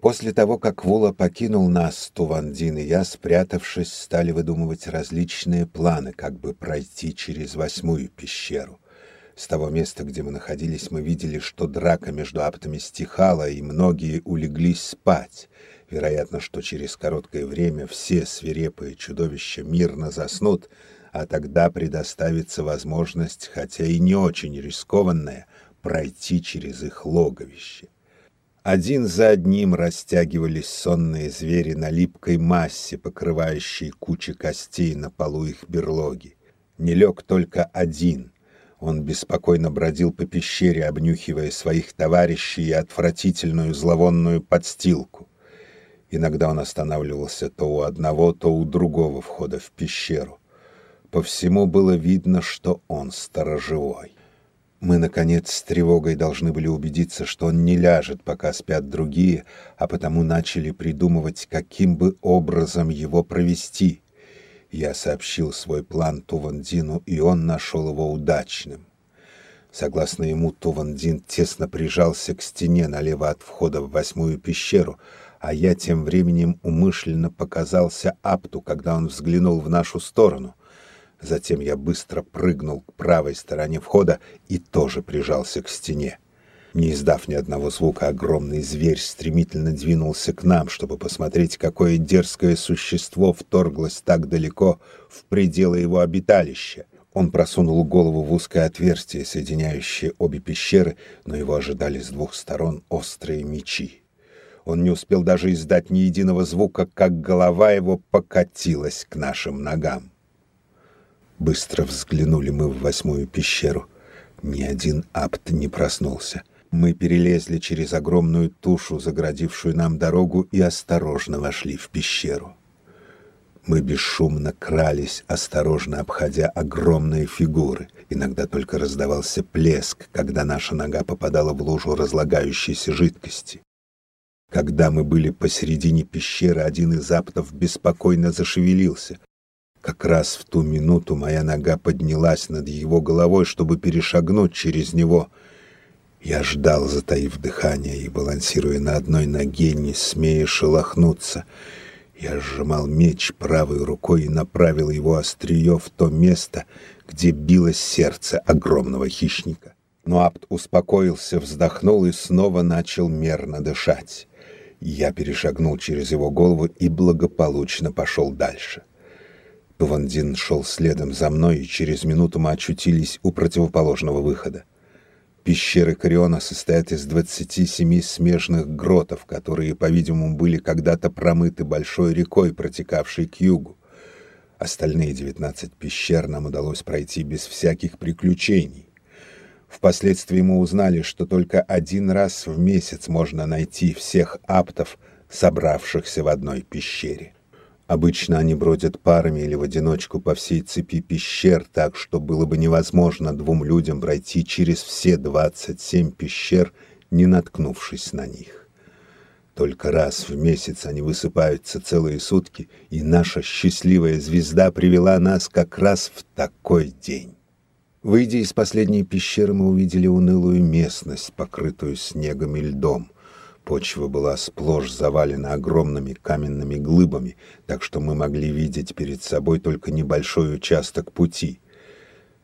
После того, как Вула покинул нас, Тувандин и я, спрятавшись, стали выдумывать различные планы, как бы пройти через восьмую пещеру. С того места, где мы находились, мы видели, что драка между аптами стихала, и многие улеглись спать. Вероятно, что через короткое время все свирепые чудовища мирно заснут, а тогда предоставится возможность, хотя и не очень рискованная, пройти через их логовище. Один за одним растягивались сонные звери на липкой массе, покрывающей кучи костей на полу их берлоги. Не лег только один. Он беспокойно бродил по пещере, обнюхивая своих товарищей и отвратительную зловонную подстилку. Иногда он останавливался то у одного, то у другого входа в пещеру. По всему было видно, что он сторожевой. Мы, наконец, с тревогой должны были убедиться, что он не ляжет, пока спят другие, а потому начали придумывать, каким бы образом его провести. Я сообщил свой план Тувандину, и он нашел его удачным. Согласно ему, Тувандин тесно прижался к стене налево от входа в восьмую пещеру, а я тем временем умышленно показался Апту, когда он взглянул в нашу сторону. Затем я быстро прыгнул к правой стороне входа и тоже прижался к стене. Не издав ни одного звука, огромный зверь стремительно двинулся к нам, чтобы посмотреть, какое дерзкое существо вторглось так далеко в пределы его обиталища. Он просунул голову в узкое отверстие, соединяющее обе пещеры, но его ожидали с двух сторон острые мечи. Он не успел даже издать ни единого звука, как голова его покатилась к нашим ногам. Быстро взглянули мы в восьмую пещеру. Ни один апт не проснулся. Мы перелезли через огромную тушу, заградившую нам дорогу, и осторожно вошли в пещеру. Мы бесшумно крались, осторожно обходя огромные фигуры. Иногда только раздавался плеск, когда наша нога попадала в лужу разлагающейся жидкости. Когда мы были посередине пещеры, один из аптов беспокойно зашевелился. Как раз в ту минуту моя нога поднялась над его головой, чтобы перешагнуть через него. Я ждал, затаив дыхание и балансируя на одной ноге, не смея шелохнуться. Я сжимал меч правой рукой и направил его острие в то место, где билось сердце огромного хищника. Но Апт успокоился, вздохнул и снова начал мерно дышать. Я перешагнул через его голову и благополучно пошел дальше. Тувандин шел следом за мной, и через минуту мы очутились у противоположного выхода. Пещеры Кориона состоят из 27 смежных гротов, которые, по-видимому, были когда-то промыты большой рекой, протекавшей к югу. Остальные 19 пещер нам удалось пройти без всяких приключений. Впоследствии мы узнали, что только один раз в месяц можно найти всех аптов, собравшихся в одной пещере. Обычно они бродят парами или в одиночку по всей цепи пещер, так что было бы невозможно двум людям пройти через все 27 пещер, не наткнувшись на них. Только раз в месяц они высыпаются целые сутки, и наша счастливая звезда привела нас как раз в такой день. Выйдя из последней пещеры, мы увидели унылую местность, покрытую снегом и льдом. Почва была сплошь завалена огромными каменными глыбами, так что мы могли видеть перед собой только небольшой участок пути.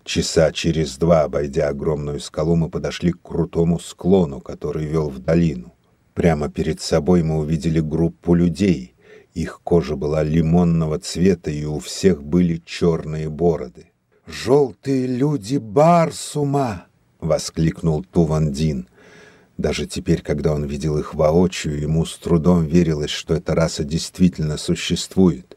Часа через два, обойдя огромную скалу, мы подошли к крутому склону, который вел в долину. Прямо перед собой мы увидели группу людей. Их кожа была лимонного цвета, и у всех были черные бороды. «Желтые люди Барсума!» — воскликнул Тувандин — даже теперь, когда он видел их воочию, ему с трудом верилось, что эта раса действительно существует.